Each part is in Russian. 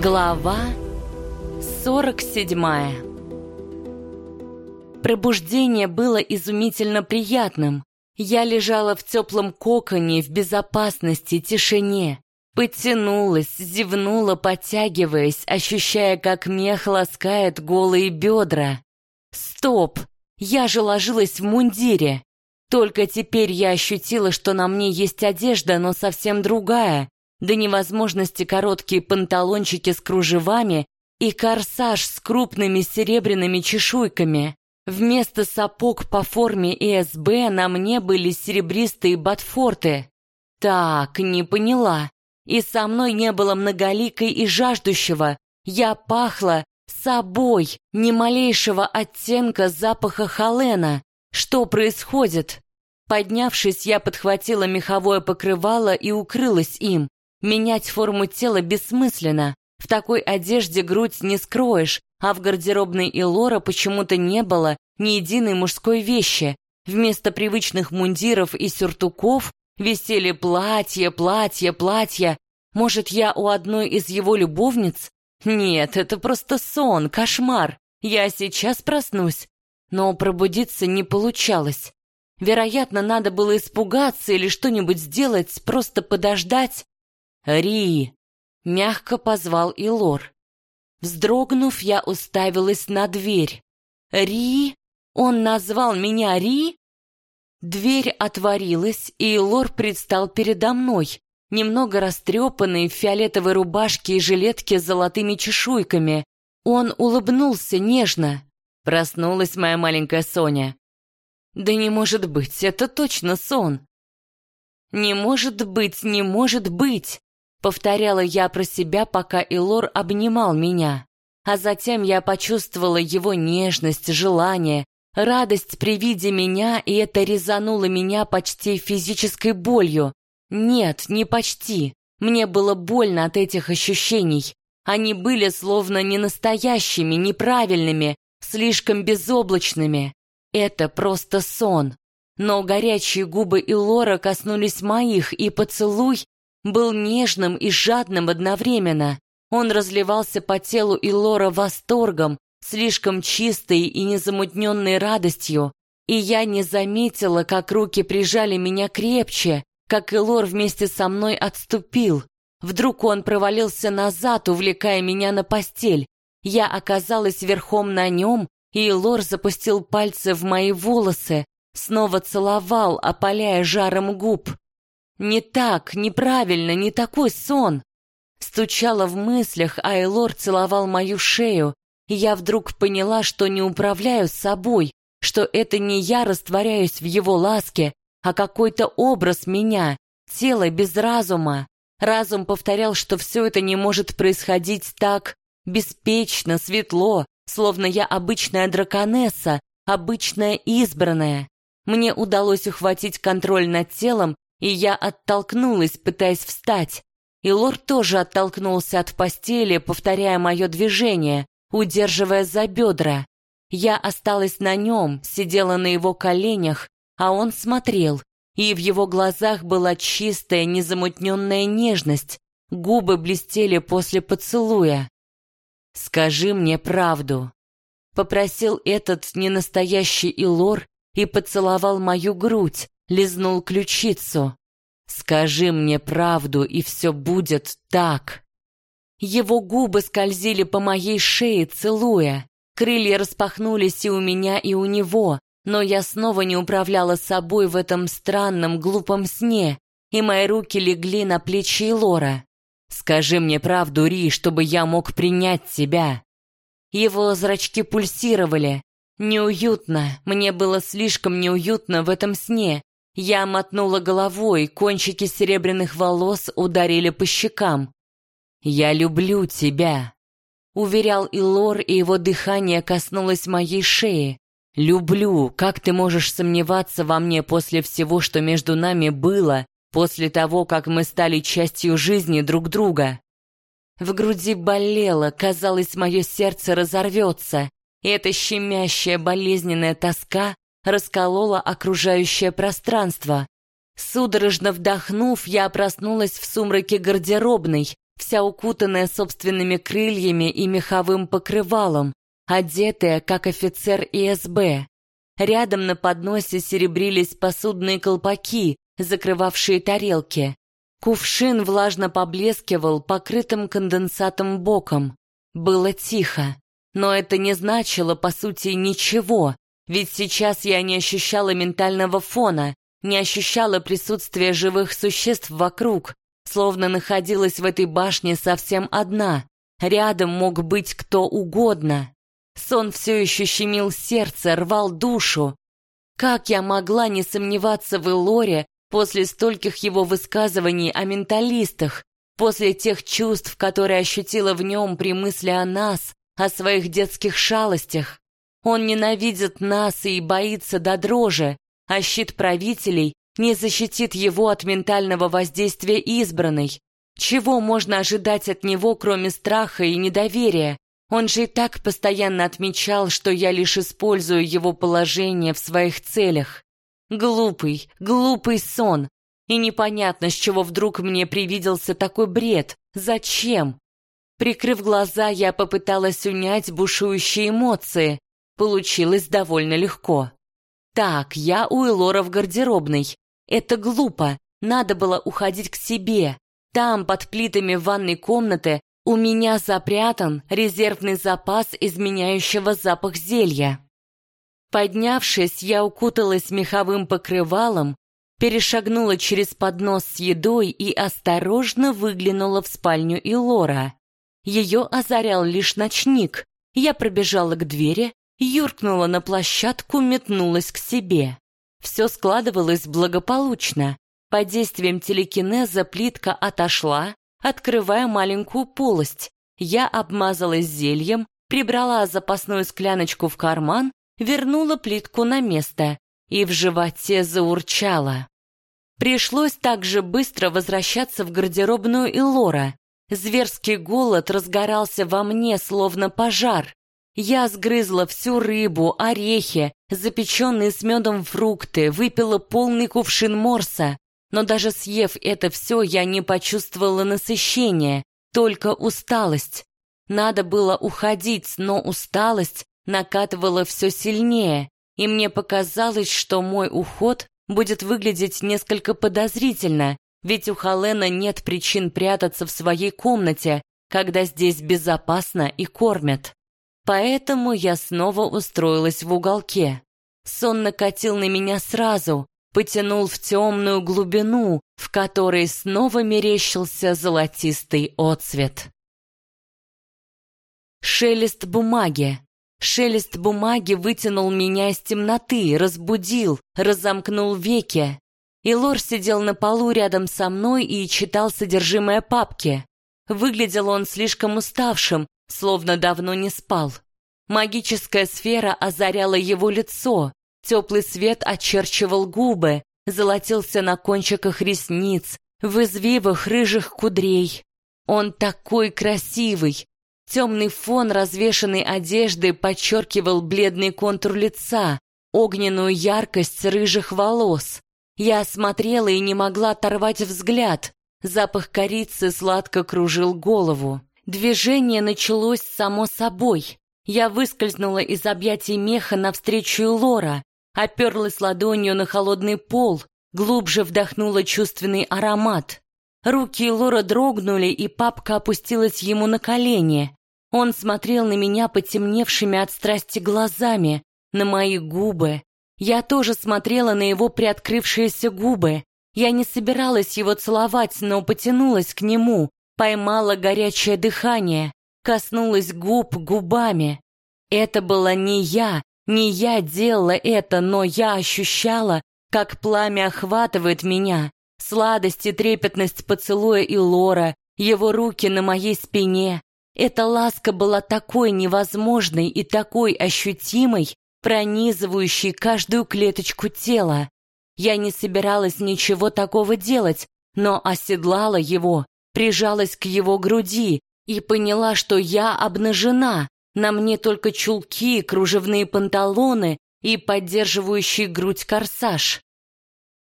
Глава 47 Пробуждение было изумительно приятным. Я лежала в теплом коконе, в безопасности, тишине. Подтянулась, зевнула, подтягиваясь, ощущая, как мех ласкает голые бедра. Стоп! Я же ложилась в мундире. Только теперь я ощутила, что на мне есть одежда, но совсем другая. До невозможности короткие панталончики с кружевами и корсаж с крупными серебряными чешуйками. Вместо сапог по форме ИСБ на мне были серебристые ботфорты. Так, не поняла. И со мной не было многоликой и жаждущего. Я пахла собой, ни малейшего оттенка запаха холена. Что происходит? Поднявшись, я подхватила меховое покрывало и укрылась им. Менять форму тела бессмысленно. В такой одежде грудь не скроешь, а в гардеробной Илора почему-то не было ни единой мужской вещи. Вместо привычных мундиров и сюртуков висели платья, платья, платья. Может, я у одной из его любовниц? Нет, это просто сон, кошмар. Я сейчас проснусь. Но пробудиться не получалось. Вероятно, надо было испугаться или что-нибудь сделать, просто подождать. «Ри!» — мягко позвал Илор. Вздрогнув, я уставилась на дверь. «Ри? Он назвал меня Ри?» Дверь отворилась, и Илор предстал передо мной, немного растрепанный в фиолетовой рубашке и жилетке с золотыми чешуйками. Он улыбнулся нежно. Проснулась моя маленькая Соня. Да не может быть, это точно сон. Не может быть, не может быть. Повторяла я про себя, пока Илор обнимал меня. А затем я почувствовала его нежность, желание, радость при виде меня, и это резануло меня почти физической болью. Нет, не почти. Мне было больно от этих ощущений. Они были словно не настоящими, неправильными, слишком безоблачными. Это просто сон. Но горячие губы Илора коснулись моих, и поцелуй был нежным и жадным одновременно. Он разливался по телу Илора восторгом, слишком чистой и незамутненной радостью, и я не заметила, как руки прижали меня крепче, как Илор вместе со мной отступил. Вдруг он провалился назад, увлекая меня на постель. Я оказалась верхом на нем, и Илор запустил пальцы в мои волосы, снова целовал, опаляя жаром губ. Не так, неправильно, не такой сон. Стучала в мыслях, а Элор целовал мою шею, и я вдруг поняла, что не управляю собой, что это не я растворяюсь в его ласке, а какой-то образ меня, тело без разума. Разум повторял, что все это не может происходить так беспечно, светло, словно я обычная драконесса, обычная избранная. Мне удалось ухватить контроль над телом и я оттолкнулась, пытаясь встать. И лорд тоже оттолкнулся от постели, повторяя мое движение, удерживая за бедра. Я осталась на нем, сидела на его коленях, а он смотрел, и в его глазах была чистая, незамутненная нежность, губы блестели после поцелуя. «Скажи мне правду», — попросил этот ненастоящий Илор и поцеловал мою грудь, лизнул ключицу. «Скажи мне правду, и все будет так». Его губы скользили по моей шее, целуя. Крылья распахнулись и у меня, и у него, но я снова не управляла собой в этом странном, глупом сне, и мои руки легли на плечи Лора. «Скажи мне правду, Ри, чтобы я мог принять тебя». Его зрачки пульсировали. Неуютно, мне было слишком неуютно в этом сне, я мотнула головой, кончики серебряных волос ударили по щекам. «Я люблю тебя», — уверял Илор, и его дыхание коснулось моей шеи. «Люблю, как ты можешь сомневаться во мне после всего, что между нами было, после того, как мы стали частью жизни друг друга?» В груди болело, казалось, мое сердце разорвется. И эта щемящая болезненная тоска расколола окружающее пространство. Судорожно вдохнув, я проснулась в сумраке гардеробной, вся укутанная собственными крыльями и меховым покрывалом, одетая, как офицер ИСБ. Рядом на подносе серебрились посудные колпаки, закрывавшие тарелки. Кувшин влажно поблескивал покрытым конденсатом боком. Было тихо. Но это не значило, по сути, ничего, ведь сейчас я не ощущала ментального фона, не ощущала присутствия живых существ вокруг, словно находилась в этой башне совсем одна. Рядом мог быть кто угодно. Сон все еще щемил сердце, рвал душу. Как я могла не сомневаться в Элоре после стольких его высказываний о менталистах, после тех чувств, которые ощутила в нем при мысли о нас, о своих детских шалостях? Он ненавидит нас и боится до дрожи, а щит правителей не защитит его от ментального воздействия избранной. Чего можно ожидать от него, кроме страха и недоверия? Он же и так постоянно отмечал, что я лишь использую его положение в своих целях. Глупый, глупый сон. И непонятно, с чего вдруг мне привиделся такой бред. Зачем? Прикрыв глаза, я попыталась унять бушующие эмоции. Получилось довольно легко. Так, я у Элора в гардеробной. Это глупо. Надо было уходить к себе. Там, под плитами ванной комнаты, у меня запрятан резервный запас изменяющего запах зелья. Поднявшись, я укуталась меховым покрывалом, перешагнула через поднос с едой и осторожно выглянула в спальню Илора. Ее озарял лишь ночник. Я пробежала к двери, юркнула на площадку, метнулась к себе. Все складывалось благополучно. Под действием телекинеза плитка отошла, открывая маленькую полость. Я обмазалась зельем, прибрала запасную скляночку в карман, вернула плитку на место и в животе заурчала. Пришлось также быстро возвращаться в гардеробную Илора. Зверский голод разгорался во мне, словно пожар. Я сгрызла всю рыбу, орехи, запеченные с медом фрукты, выпила полный кувшин морса. Но даже съев это все, я не почувствовала насыщения, только усталость. Надо было уходить, но усталость накатывала все сильнее, и мне показалось, что мой уход будет выглядеть несколько подозрительно, ведь у Халена нет причин прятаться в своей комнате, когда здесь безопасно и кормят. Поэтому я снова устроилась в уголке. Сон накатил на меня сразу, потянул в темную глубину, в которой снова мерещился золотистый отцвет. Шелест бумаги. Шелест бумаги вытянул меня из темноты, разбудил, разомкнул веки. Илор сидел на полу рядом со мной и читал содержимое папки. Выглядел он слишком уставшим, словно давно не спал. Магическая сфера озаряла его лицо, теплый свет очерчивал губы, золотился на кончиках ресниц, в извивах рыжих кудрей. Он такой красивый. Темный фон развешанной одежды подчеркивал бледный контур лица, огненную яркость рыжих волос. Я смотрела и не могла оторвать взгляд. Запах корицы сладко кружил голову. Движение началось само собой. Я выскользнула из объятий меха навстречу Лора, оперлась ладонью на холодный пол, глубже вдохнула чувственный аромат. Руки Лора дрогнули, и папка опустилась ему на колени. Он смотрел на меня потемневшими от страсти глазами, на мои губы. Я тоже смотрела на его приоткрывшиеся губы. Я не собиралась его целовать, но потянулась к нему, поймала горячее дыхание коснулась губ губами. Это была не я, не я делала это, но я ощущала, как пламя охватывает меня, сладость и трепетность поцелуя и лора, его руки на моей спине. Эта ласка была такой невозможной и такой ощутимой, пронизывающей каждую клеточку тела. Я не собиралась ничего такого делать, но оседлала его, прижалась к его груди, и поняла, что я обнажена, на мне только чулки, кружевные панталоны и поддерживающий грудь корсаж.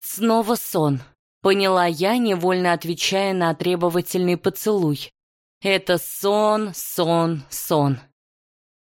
Снова сон. Поняла я, невольно отвечая на требовательный поцелуй. Это сон, сон, сон.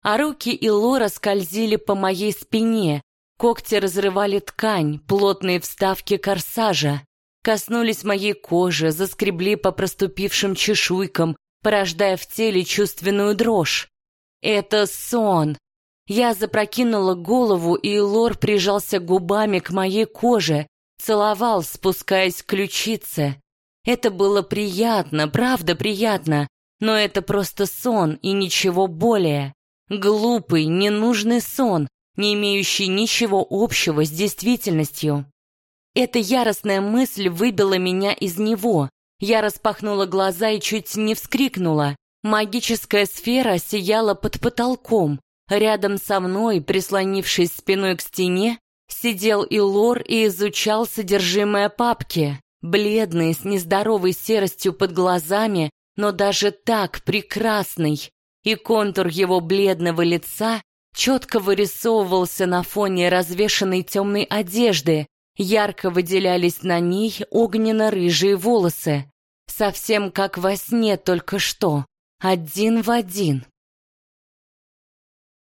А руки и Лора скользили по моей спине, когти разрывали ткань, плотные вставки корсажа, коснулись моей кожи, заскребли по проступившим чешуйкам, порождая в теле чувственную дрожь. Это сон. Я запрокинула голову, и Лор прижался губами к моей коже, целовал, спускаясь к ключице. Это было приятно, правда приятно, но это просто сон и ничего более. Глупый, ненужный сон, не имеющий ничего общего с действительностью. Эта яростная мысль выбила меня из него. Я распахнула глаза и чуть не вскрикнула. Магическая сфера сияла под потолком. Рядом со мной, прислонившись спиной к стене, Сидел и Лор и изучал содержимое папки, бледный, с нездоровой серостью под глазами, но даже так прекрасный. И контур его бледного лица четко вырисовывался на фоне развешанной темной одежды, ярко выделялись на ней огненно-рыжие волосы. Совсем как во сне только что, один в один.